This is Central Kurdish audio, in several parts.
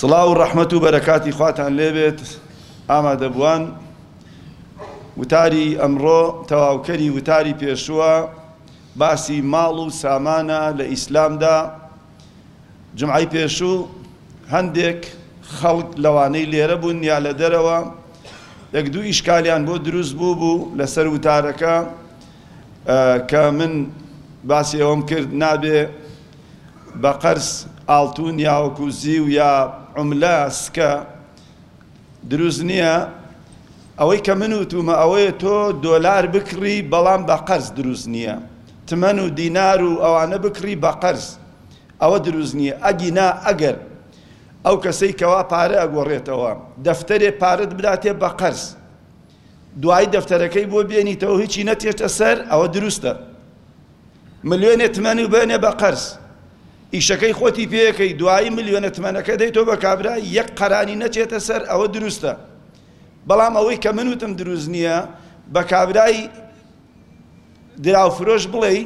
سڵاو و ڕەحمەت و بەرەکاتی خواتان لێبێت ئامادەبووان وتاری ئەمڕۆ تەواوکەری وتاری پێشووە باسی ماڵ و سامانە لە ئیسلامدا جمعی پێشوو هەندێک خەڵک لەوانەی لێرە بوون یا لە دەرەوە یەک دوو ئیشکالیان بۆ دروست بوو بوو لەسەر وتارەکە کە من باسی ئەوەم کرد نابێ بە قەرز، ئاڵتوون یا وەکو زیو یا عوملە، سکە، دروست نییە. ئەوەی کە من وتوومە ئەوەیە تۆ دۆلار بکڕی بەڵام بە قەرز دروست نییە. تمەن و دینار و ئەوانە بکڕی بە قەرز ئەوە دروست نییە. ئەگینا ئەگەر ئەو کەسەی کەوا پارە ئەگۆڕێتەوە دەفتەرێ پارەت بداتێ بە قەرز دوایی دەفتەرەکەی بۆ بێنیتەوە هیچی نەچێتە سەر ئەوە دروستە. ملیۆنێ تمەن و بێنێ بە قەرز ئیشەکەی خۆتی پێەکەی دوایی ملیۆنە تمەنەکە دەیتۆ بە کابرا یەک قەرانی نەچێتە سەر ئەوە دروستە بەڵام ئەوەی کە من وتم دروست نییە بە کابرای دراو فرۆش بڵێی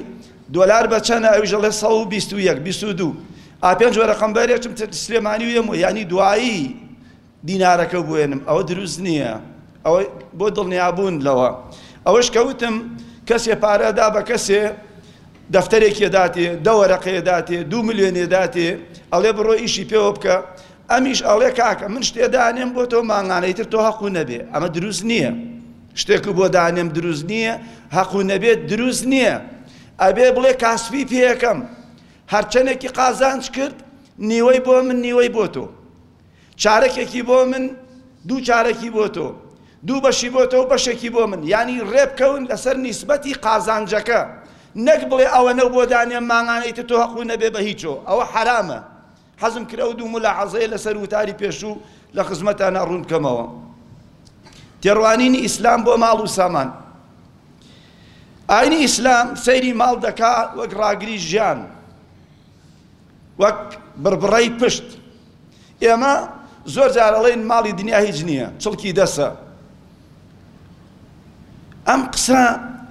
دۆلار بە چەند ئەویش دەڵێ 121 22 ئاپێنج وەرەقەم بەرێتم سلێمانی وێم و ینی دوایی دینارەکە بوێنم ئەوە دروست نییە ئەوە بۆ دڵنیابوون لەوە ئەوەش کەوتم کەسێ پارەدا بە کەسێ دەفتەرێکێ داتێ دەوەرەقەیە داتێ دوو ملیێنێ داتێ ئەڵێ بڕۆ ئیشی پێوە بکە ئەمیش ئەڵێ کاکە من شتێ دانێم بۆ تۆ مانگانەی تر تۆ هەقو نەبێ ئەمە دروست نییە شتێک بۆ دانێم دروست نییە هەقو نەبێت دروست نییە ئەبێ بڵێ کاسپی پێەکەم هەرچەندێکی قازانج کرد نیوەی بۆ من نیوەی بۆ تۆ چارەکێکی بۆ من دوو چارەکی بۆ تۆ دوو بەشی بۆ تۆ و بەشێکی بۆ من یانی ڕێبکەون لەسەر نیسبەتی قازانجەکە نەک بڵێ ئەوەنە بۆ دانێ مانگانەی تۆ هەقو نەبێ بە هیچۆ ئەوە حەرامە حەزم کرد ئەو دوو ملاحەزەیە لەسەر وتاری پێشوو لە خزمەتانا ڕوون بکەمەوە تێڕوانینی ئیسلام بۆ ماڵ و سامان ئاینی ئیسلام سەیری ماڵ دەکا وەک ڕاگری ژیان وەک بڕبڕەی پشت. ئێمە زۆر جار ئەڵێین ماڵی دنیا هیچ نییە، چڵکی دەسە. ئەم قسە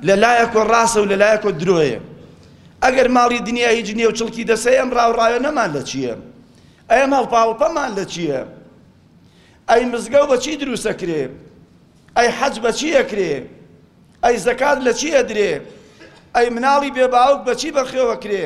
لە لایەکۆ ڕاستە و لە لایەکۆ درۆیە. ئەگەر ماڵی دنیا هیچ نییە و چڵکی دەسە ئەم ڕاوڕاوێنەمان لە چییە؟ ئەی ئەم هەڵپاوڵپەمان لە چییە؟ ئەی مزگەو بە چی دروستە کرێ؟ ئەی حەج بە چی ئەکرێ؟ ئەی زەکات لە چی ئەدرێ؟ ئەی مناڵی بێ باوک بە چی بەخێوە کرێ؟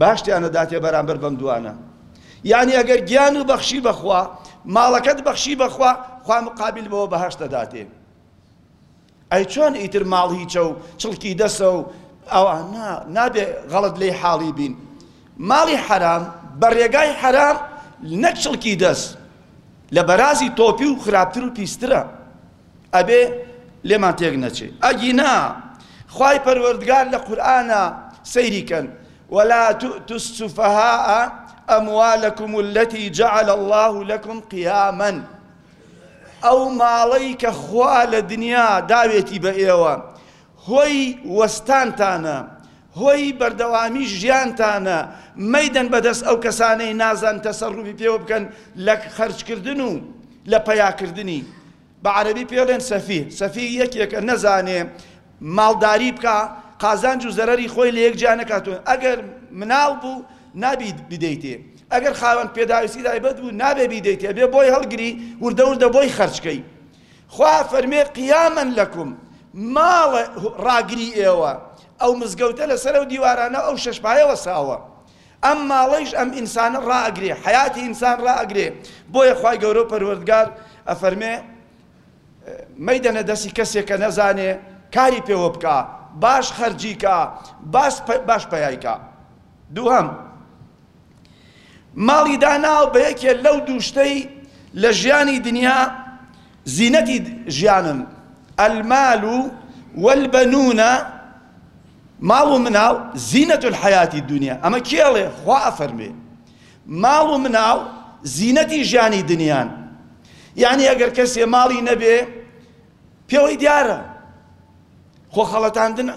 باشتیان ئەداتێ بەرامبەر بەم دووانە. یانی ئەگەر گیان و بەخشی بە خوا، ماڵەکەت بەخشی بە خوا، خوا مقابل بەوە بەهەشت ئەداتێ. ئەی چۆن ئیتر ماڵ هیچە و چڵکی دەسە و ئەوە نا، نابێ غەڵەت لێی حاڵی بین. ماڵی حەرام بە رێگای حەرام نەک چڵکی دەس، لە بەرازی تۆپیو خراپتر و پیسترە. ئەبێ لێمان تێک نەچێ ئەگینا خوای پەروەردگار لە قورئانا سەیری کەن ولا تؤتوا السفهاء اموالكم التي جعل الله لكم قياما ئەو ماڵەی کە خوا لە دنیا داوێتی بە ئێوە هۆی وەستانتانە هۆی بەردەوامی ژیانتانە، مەیدەن بەدەست ئەو کەسانەی نازان تەسەروفی پێوە بکەن لە خەرجکردن و لە پەیاکردنی. بە عەرەبی پێڵێن سەفیه، سەفیه یەکێکە نەزانێ ماڵداری بکا، قازانج و زەرەری خۆی لە یەک جیا نەکاتەوە، ئەگەر مناڵ بوو نابی بیدەیتێ، ئەگەر خاوەن پێداویستی تایبەت بوو نابێ بیدەیتێ، ئەبێ بۆی هەڵگری وردە وردە بۆی خەرج کەی. خوا فەرمێ قیاما لەکم، ماڵە ڕاگری ئێوە، ئەو مزگەوتە لەسەر ئەو دیوارانە و ئەو شەش پایە وەساوە. ئەم ماڵەیش ئەم ئینسانە ڕائەگرێ، حەیاتی ئینسان ڕائەگرێ، بۆیە خوای گەورە و پەروەردگار ئەفەرمێ، مەیدەنە دەستی کەسێ کە نەزانێ کاری پێوە بکا، باش خەرجی کا، باش پەیای کا. دووهەم، ماڵی داناوە بە یەکێ لەو دوو شتەی لە ژیانی دنیا زینەتی ژیانن، المال والبنون، ماڵ و مناڵ، زینە الحیاة الدنیا، ئەمە کێ ئەڵێ؟ خوا ئەفەرموێ، ماڵ و مناڵ زینەتی ژیانی دنیان، یەعنی ئەگەر کەسێ ماڵی نەبێ پێوەی دیارە خۆ خەڵەتاندنە.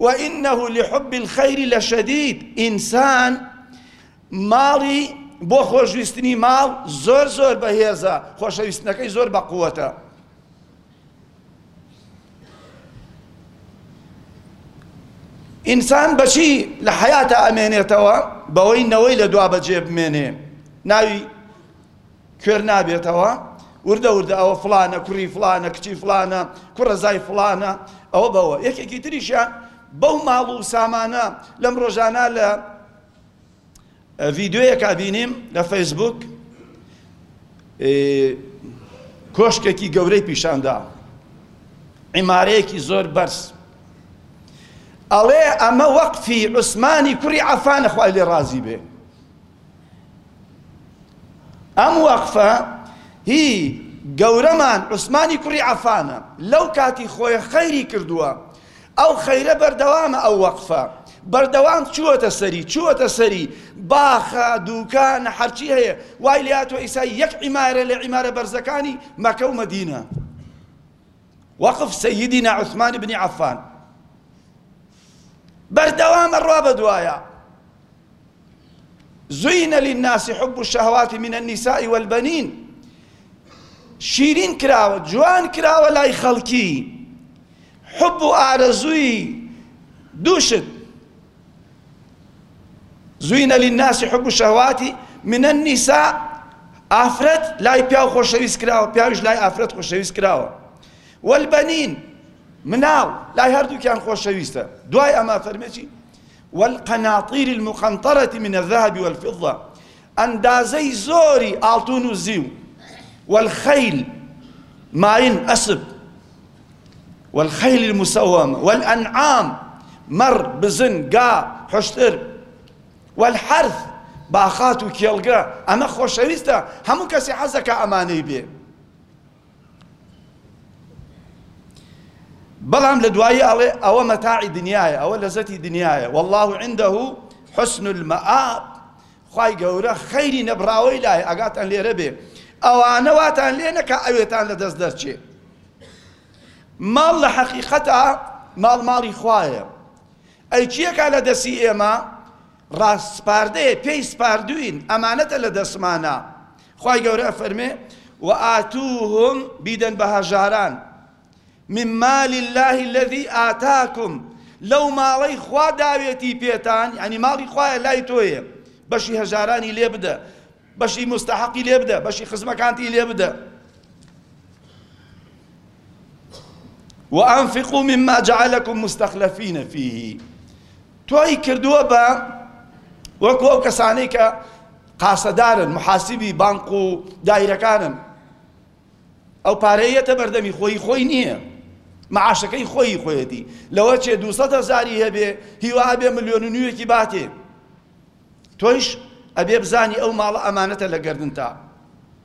وانه لحب الخیر لشدید ئینسان ماڵی بۆ خۆشویستنی ماڵ زۆر زۆر بەهێزە خۆشەویستنەکەی زۆر بە قووەتە ئینسان بەچی لە حیاتە ئەمێنێتەوە بەوەی نەوەی لە دوا بەجێ بمێنێ ناوی کوێر نابێتەوە وردە وردە ئەوە فڵانە کوڕی فڵانە کچی فڵانە کوڕەزای فڵانە ئەوە بەوە یەکێکی تریشیان بەو ماڵ و سامانە لەم ڕۆژانە لە ڤیددیوەکە بینیم لە فەیسبوک کۆشکێکی گەورەی پیشاندا عیمارەیەکی زۆر بەرز ئەڵێ ئەمە وەقفی عوسمانی کوڕی عفانە خوای لێ ڕازی بێ ئەم وەقفە هی گەورەمان عوسمانی کوڕی عەفانە لەو کاتی خۆی خەیری کردووە ئەو خەیرە بەردەوامە ئەو وەقفە بەردەوام چووەتە سەری چووەتە سەری باخە دووکان هەرچی هەیە وای لاتۆ ئیسا یەک عیمارە لە عیمارە بەرزەکانی مەکە و مەدینە وەقف سەیدینا عوسمان بنی عەفان بەردەوامە ڕوا بە دوایە زوین للناس حب الشهوات من النساء والبنین شیرین کراوە جوان کراوە لای خەڵکی حب و ئارەزووی دووشت زوینە للناس حب الشهوات من النساء ئافرەت لای پیاو خۆشەویست کراوە پیاویش لای ئافرەت خۆشەویست کراوە والبنین مناڵ لای هەردووکیان خۆشەویستە دوای ئەمە فەرمێکی والقناطیر المقنطرة من الذهب والفضة ئەندازەی زۆری ئاڵتون و زیو والخيل ماين أسب والخيل المسومة والأنعام مر بزن قا حشتر والحرث باخات وكيلقا أما خوشويستا همو كسي حزك أماني بيه بەڵام لە دوایی ئەڵێ ئەوە مەتاعی دنیایە ئەوە لەزەتی دنیایە واللە عنده حسن المآب خوای گەورە خەیری نەبراوەی لای ئەگاتان لێرە بێ ئەوانە واتان لێ نەکا ئەوێتان لە دەست دەرچێ ماڵ لە حەقیقەتە ماڵ ماڵی خوایە ئەی کیەکە لە دەسی ئێمە ڕاستپاردەیە پێی سپاردوین ئەمانەتە لە دەستمانە خوای گەورە ئەفەرمێ، وآتوهم، بیدەن بە هەژاران، من مال اللە الذی آتاکم، لەو ماڵەی خوا داوێتی پێتان، یەعنی ماڵی خوایە لای تۆیە، بەشی هەژارانی لێ بدە، بەشی موستەحەقی لێ بدە، بەشی خزمەکانتی لێ بدە. وانفقوا مما جعلکم مستخلفین فیه، تۆی کردووە بە وەکو ئەو کەسانەی کە قاسەدارن محاسیبی بانق و دایرەکانن ئەو پارەی یەتە بەردەمی خۆی خۆی نییە معاشەکەی خۆی خۆیەتی لەوە چێ دوسەد هەزاری هەبێ هیوا ئەبێ ملیۆن و نوێکی باتێ تۆیش ئەبێ بزانی ئەو ماڵە ئەمانەتە لە گردنتا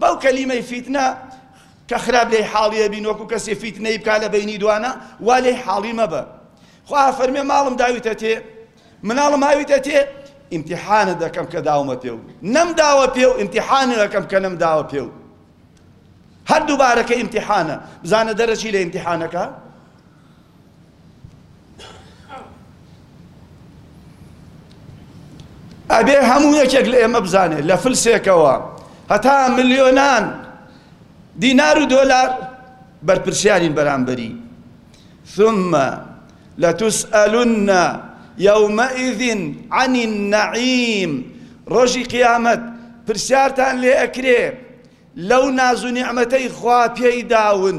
بەو کەلیمەی فیتنە کە خراپ لێی حاڵیە بین وەکو کەسی فیتنەی بکا لە بینی دوانە وا لێی حاڵی مەبە خوا فەرمێ ماڵم داویتە تێ مناڵم هاویتە تێ ئیمتیحانە دەکەم کە داومە پێو نەم داوە پێو ئیمتیحانە دەکەم کە نەم داوە پێو هەر دووبارەکە ئیمتیحانە بزانە دەرەچی لە ئیمتیحانەکە ئەبێ هەموو یەکێک لە ئێمە بزانێت لە فلسێکەوە هەتا ملیۆنان دینار و دۆلار بەرپرسیارین بەرامبەری ثم لتسألن يومئذ عن النعيم ڕۆژی قیامەت پرسیارتان لێ ئەکرێ لەو ناز و نیعمەتەی خوا پێی داون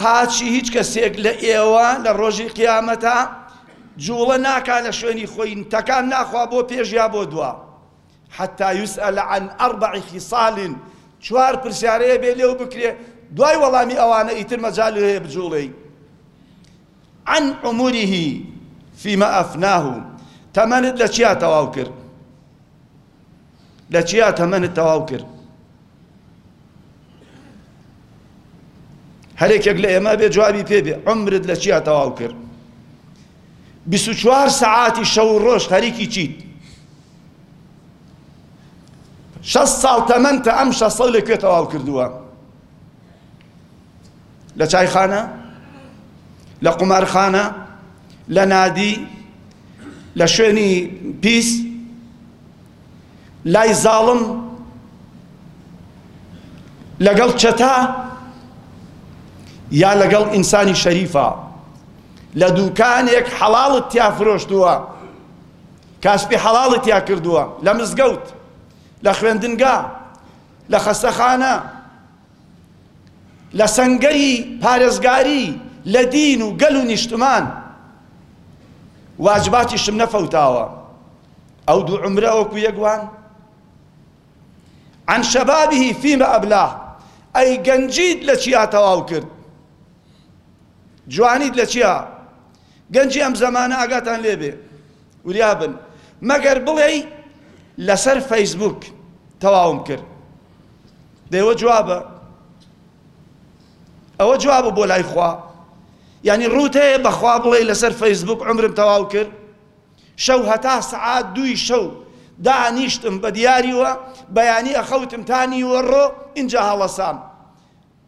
قاچی هیچ کەسێک لە ئێوە لە ڕۆژی قیامەتا جوڵە ناکا لە شوێنی خۆی تەکان ناخوا بۆ پێش یا بۆ دوا حتى يسأل عن أربع خصال چوار پرسیارەیە بێ لێو بکرێ دوای وەڵامی ئەوانە ئیتر مەجال هەیە بجوڵێی عن عمره فيما أفناه تەمەنت لە چیا تەواو کرد لە چیا تەمەنت تەواو کرد هەرێکێک لە ئێمە بێ جوابی پێ بێ عمرت لە چیا تەواو کرد بیست و چوار سەعاتی شەو و ڕۆژ خەریکی چیت شەست ساڵ تەمەنتە ئەم شەست ساڵ لەکوێ تەواو کردووە لە چایخانە لە قومارخانە لە نادی لە شوێنی پیس لای زاڵم لەگەڵ چەتا یا لەگەڵ ئینسانی شەریفە لە دوکانێک حەڵاڵت تیا فرۆشتووە کاسپی حەڵاڵت تیا کردووە لە مزگەوت لە خوێندنگا لە خەستەخانە، لە سەنگەری پارێزگاری لە دین و گەل و نیشتمان واجباتیشم نەفەوتاوە ئەو دوو عمرە وەکو یەک وان عن شبابه فيما أبلاه ئەی گەنجیت لە چیا تەواو کرد جوانیت لە چیا گەنجی ئەم زەمانە ئاگاتان لێ بێ وریا بن مەگەر بڵێی لەسەر فەیسبووک تەواوم کرد دەیوە جوابە ئەوە جوابە بۆ لای خوا یعنی ڕوت هەیە بەخوا بڵێ لەسەر فەیسبوک عمرم تەواو کرد شەو هەتا سعات دوی شەو دانیشتم بە دیاریوە بەیانی ئەخەوتم تا نیوەڕۆ ئینجا هەڵەسام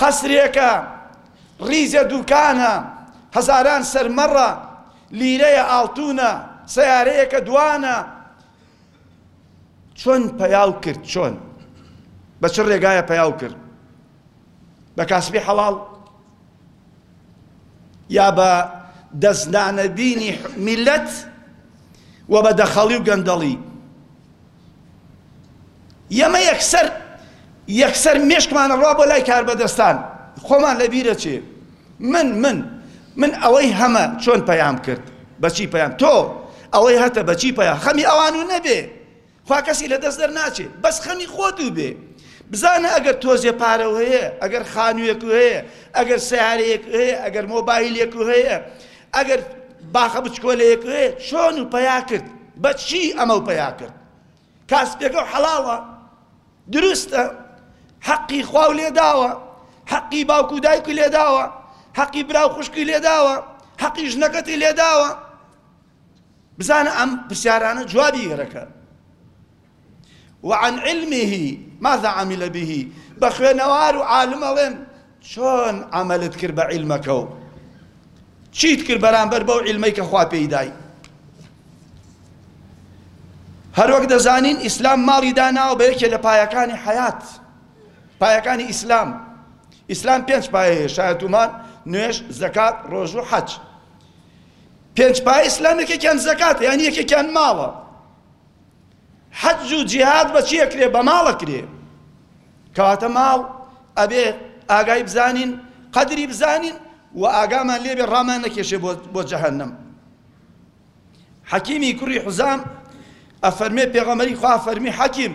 قەسرێکە، ڕیزێ دووکانە، هەزاران سەرمەڕە، لیرەیە ئاڵتوونە، سەیارەیەکە دووانە. چۆن پیاو کرد؟ چۆن؟ بە چ ڕێگایە پیاو کرد؟ بە کاسبی حەڵاڵ؟ یا بە دەست نانەدینی میللەت و بە دەخەڵی و گەندەڵی؟ ئێمە یەکسەر یەکسەر مێشکمان ئەڕوا بۆ لای کاربەدەستان، خۆمان لە بیر ئەچێ. من من من ئەوەی هەمە چۆن پەیام کرد؟ بە چی پەیام؟ تۆ ئەوەی هەتە بە چی پەیام؟ خەمی ئەوان و نەبێ، خوا کەسی لە دەست دەرناچێ، بەس خەمی خۆت و بێ. بزانە ئەگەر تۆزێ پارە و هەیە، ئەگەر خانوویەک و هەیە، ئەگەر سەیارەیەک و هەیە، ئەگەر مۆبایلێک و هەیە، ئەگەر باخە بچکۆلەیەک وێ چۆن و پەیا کرد بە چی ئەمە و پەیا کرد کاسپێکە و حەڵاڵە دروستە حەقی خوا و لێداوە حەقی باوک و دایک و لێداوە حەقی برا و خوشکی لێداوە حەقی ژنەکەتی لێداوە بزانە ئەم پرسیارانە جوابی گەرەکە وعن علمه ماذا عمل به بە خوێنەوار و عالم ئەڵێن چۆن عملت کرد بە عیلمەکە و چیت کرد بەرامبەر بەو عیلمەی کە خوا پێی دای هەروەک دەزانین ئیسلام ماڵی داناوە بە یەکێ لە پایەکانی حەیات پایەکانی ئیسلام ئیسلام پێنج پایەیە شایەتومان نوێژ زەکات ڕۆژ و حەج پێنج پایە ئیسلام یەکێکیان زەکات یان یەکێکیان ماڵە حەج و جیهاد بە چی ئەکرێ بە ماڵ ئەکرێ کەواتە ماڵ ئەبێ ئاگای بزانین قەدری بزانین و ئاگامان لێبێ ڕامان نەکێشێ بۆ جەهەنم حەکیمی کوڕی حوزام ئەفەرمێ پێغەمەری خوا فەرمی حەکیم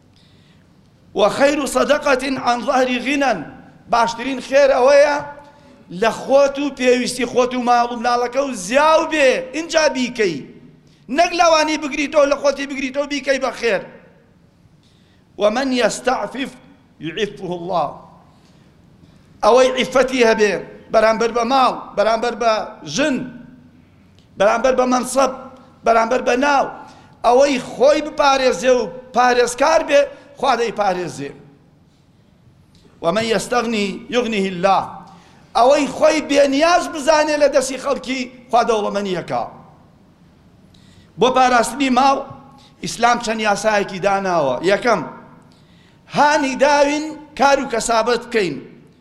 وخیر صدقە عن ظهر غنی باشترین خێر ئەوەیە لە خۆت و پێویستی خۆت و ماڵ و مناڵەکە و زیاو بێ ئینجا بیکەی نەک لەوانی بگریتەوە لە خۆتی بگریتەوە بیکەی بە خێر ومن يستعفف يعفه الله ئەوەی عیفەتی هەبێ بەرامبەر بە ماڵ بەرامبەر بە ژن بەرامبەر بە مەنسەب، بەرامبەر بە ناو، ئەوەی خۆی بپارێزێ و پارێزکار بێ خوا دەیپارێزێ. ومن یستغنی یغنیه اللە، ئەوەی خۆی بێ نیاز بزانێ لە دەستی خەڵکی خوا دەوڵەمەنی ئەکا. بۆ پاراستنی ماڵ ئیسلام چەند یاسایەکی داناوە، یەکەم، هانی داوین کار و کەسابەت بکەین،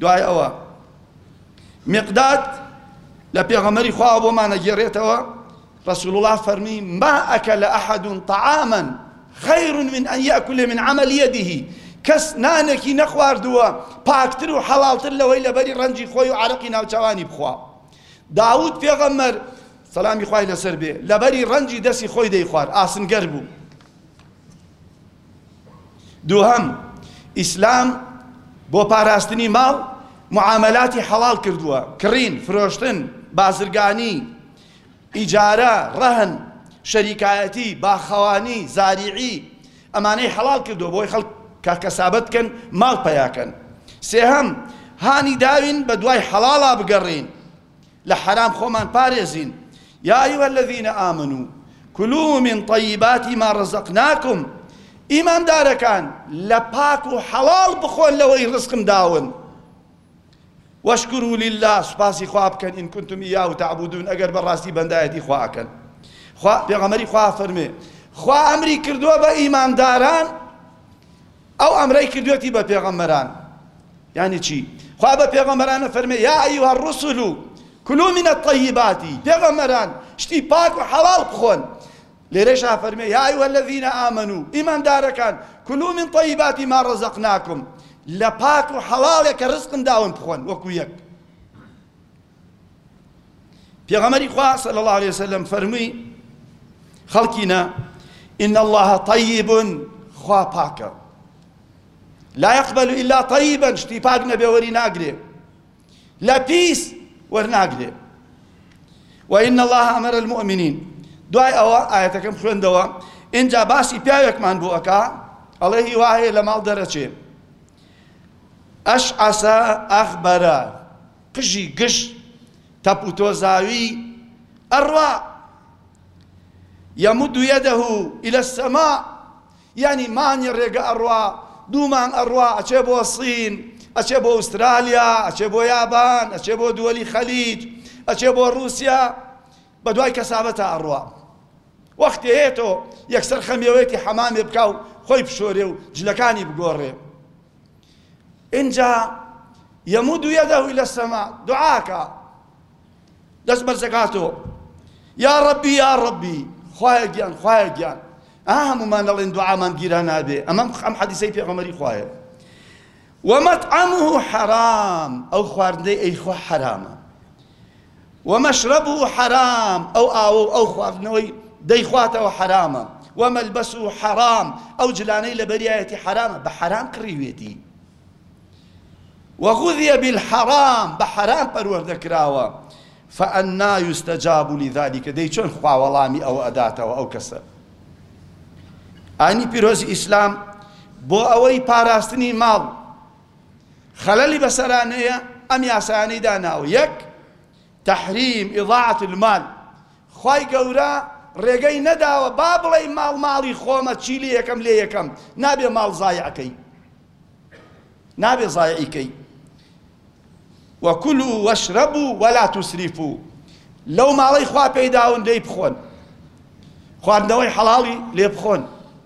دوای ئەوە میقداد لە پێغەمبەری خوا بۆ مانەگێڕێتەوە رسول الله فەرمی ما ئەکەل ئەحد طعاما خير من أن يأكل من عمل يده کەس نانێکی نەخواردووە پاکتر و حەڵالتر لەوەی لەبەری ڕەنجی خۆی و عرەقی ناوچوانی بخوا داود پێغەمەر سەلامی خوای لەسەر بێ لەبەری ڕەنجی دەستی خۆی دەیخوارد ئاسنگەر بوو دووهەم، ئیسلام بۆ پاراستنی ماڵ موعامەلاتی حەڵاڵ کردووە، کڕین، فرۆشتن، بازرگانی، ئیجارە، ڕەهن، شەریکایەتی، باخەوانی، زاریعی، ئەمانەی حەڵاڵ کردووە بۆی خەڵک کە کەسابەت بکەن ماڵ پەیا کەن. سێهەم، هانی داوین بە دوای حەڵاڵا بگەڕێین لە حەرام خۆمان پارێزین یا ایها الذین آمنو کلو من طیبات ما رزقناکم ئیمان دارەکان لە پاک و حەڵاڵ بخۆن لەوەی ڕزقم داون وەشکرو لله سوپاسی خوا بکەن ان کنتم ایاه تعبدون ئەگەر بەڕاستی بەندایەتی خوا ئەکەن خوا پێغەمەری خوا فەرمێ خوا ئەمری کردووە بە ئیمانداران ئەو ئەمرەی کردوویەتی بە پێغەمبەران یانی چی؟ خوا بە پێغەمبەران ئەفەرمێ، یا ایها الرسل کلوا من الطیبات، پێغەمبەران شتی پاک و حەڵاڵ بخۆن، لێرەش ئەفەرمێ، یا ایها الذین آمنوا، ئیماندارەکان، کلوا من طیبات ما رزقناکم، لە پاک و حەڵاڵێک کە رزقم داون بخۆن، وەکو یەک. پێغەمبەری خوا صلی الله علیه وسلم فەرمووی خەڵکینە ان الله طیب خوا پاکە لا يقبل الا طيبا شتی پاک نەبێ وەری ناگرێ لە پیس وەرناگرێ وإن الله أمر المؤمنين دوای ئەوە ئاەتەکەم خوێندەوە ئینجا باسی پیاوێکمان بۆ ئەکا ئەڵێ هیواهەیە لە ماڵ دەرەچێ ئەشعەسە ئەغبەرە، قژی گژ، تەپ و تۆزاوی، ئەڕا، یەموود یەدەه ئیلی السەما، یانی مانگی ڕێگە ئەڕا، دوو مانگ ئەڕا ئەچێ بۆ سین، ئەچێ بۆ ئوسترالیا، ئەچێ بۆ یابان، ئەچێ بۆ دوەلی خەلیج، ئەچێ بۆ ڕووسیا، بەدوای کەسابەتا ئەڕوا وەختێ یەتەوە یەکسەر خەمیەوەیەتی حەمامێ بکا و خۆی بشۆرێ و جلەکانی بگۆڕێ ئینجا یەمود و یەدەهو الە سەما دوعاکا دەست بەرزەکاتۆ یا ڕەبی یا ڕەبی خوایە گیان خوایە گیان ئا هەمومان دەڵێن دوعامان گیرا نابێ ئەمەم ئەم حەدیسەی پێغەمەری خوایە ومطعمه حرام ئەو خواردنەی ئەیخوا حرامە و مشربه حرام ئەو ئاوە و ئەو خواردنەوەی دەیخواتەوە حەرامە، و ملبسه حرام ئەو جلانەی لەبەریایەتی حەرامە بە حەرام کڕیوێتی، و غذی بالحرام بە حەرام پەروەردە کراوە، فانا یستجاب لذلک دەی چۆن خوا وەڵامی ئەوە ئەداتەوە ئەو کەسە؟ ئاینی پیرۆزی ئیسلام بۆ ئەوەی پاراستنی ماڵ خەلەلی بەسەرانەیە ئەم یاسایانەی داناوە، یەک، تحریم اضاعة المال، خوای گەورە ڕێگەی نەداوە با بڵێی ماڵ ماڵی خۆمە چی لێیەکەم لێیەکەم، نابێ ماڵ زایع کەی، نابێ زایعی کەی، وکلو واشربو ولا تسرفو، لەو ماڵەی خوا پێی داون لێی بخۆن، خواردنەوەی حەڵاڵی لێ بخۆن.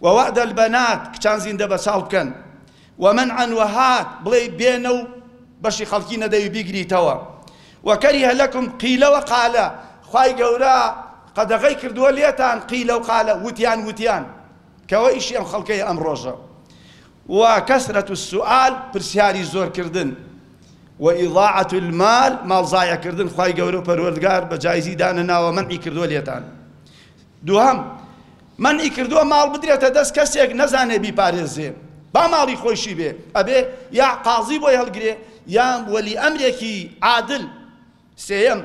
ووعد البنات کچان زیندە بەچاڵ بکەن ومنعا وهات بڵێی بێنە و بەشی خەڵکی نەدەوی بیگریتەوە وکره لکم قیل وقال خوای گەورە قەدەغەی کردووە لێتان قیل وقال وتیان وتیان کەوە ئیشی ئەم خەڵکەیە ئەم ڕۆژە وکثرة السؤال پرسیاری زۆر کردن وإضاعة المال ماڵ زایە کردن خوای گەورە و پەروەردگار بە جایزی دانەناوە مەنعی کردووە لێتان دووهەم، مەنعی کردووە ماڵ بدرێتە دەست کەسێک نەزانێ بیپارێزێ با ماڵی خۆیشی بێ، ئەبێ یا قازی بۆی هەڵگرێ یا وەلی ئەمرێکی عادل. سێیەم،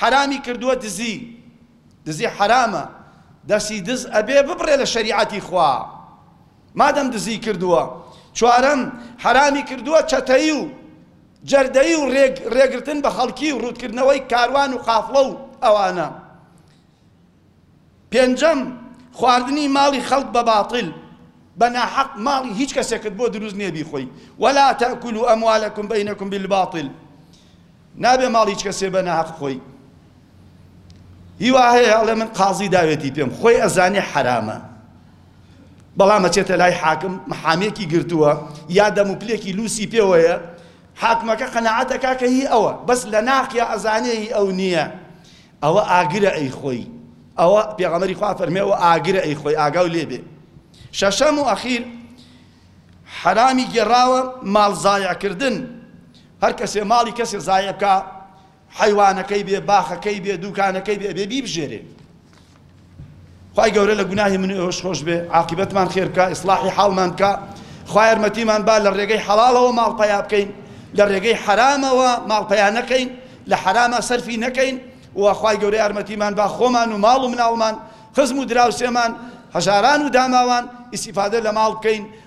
حەرامی کردووە دزی، دزی حەرامە، دەستی دز ئەبێ ببڕێ لە شەریعەتی خوا مادەم دزی کردووە. چوارەم، حەرامی کردووە چەتەیی و جەردەیی و رێگرتن بە خەڵکی و رووتکردنەوەی کاروان و قافڵە و ئەوانە. پێنجەم، خواردنی ماڵی خەڵک بە باتیل، بە ناحەق، ماڵی هیچ کەسێکت بۆ دروست نییە بیخۆی، ولا تاکلوا اموالکم بینکم بالباطل، نابێ ماڵی هیچ کەسێ بە ناحەق بخۆی، هی وا هەیە ئەڵێ من قازی داوێتی پێم، خۆی ئەزانێ حەرامە بەڵام ئەچێتە لای حاکم محامێکی گرتووە یا دەم و پلێکی لوسی پێوەیە، حاکمەکە قەناعەت ئەکا کە هی ئەوە، بەس لە ناخیا ئەزانێ هی ئەو نییە، ئەوە ئاگرە ئەی خۆی ئەوە پێغەمبەری خوا فەرمێ ئەوە ئاگرە ئەی خۆی ئاگاو لێ بێ شەشەم و ئەخیر حەرامی گێڕاوە ماڵ زایع کردن هەر کەسێ ماڵی کەسێ زایع بکا حەیوانەکەی بێ باخەکەی بێ دووکانەکەی بێ بێ بیبژێرێ خوای گەورە لە گوناهی من و ئێوەش خۆش بێ عاقیبەتمان خێر بکا ئیسڵاحی حاڵمان بکا خوا یارمەتیمان با لە ڕێگەی حەڵاڵەوە ماڵ پیا بکەین لە ڕێگەی حەرامەوە ماڵ پیا نەکەین لە حەرامە سەرفی نەکەین و خوای گەورە یارمەتیمان با خۆمان و ماڵ و مناڵمان خزم و دراوسێمان هەژاران و داماوان ئیسیفادە لە ماڵ بکەین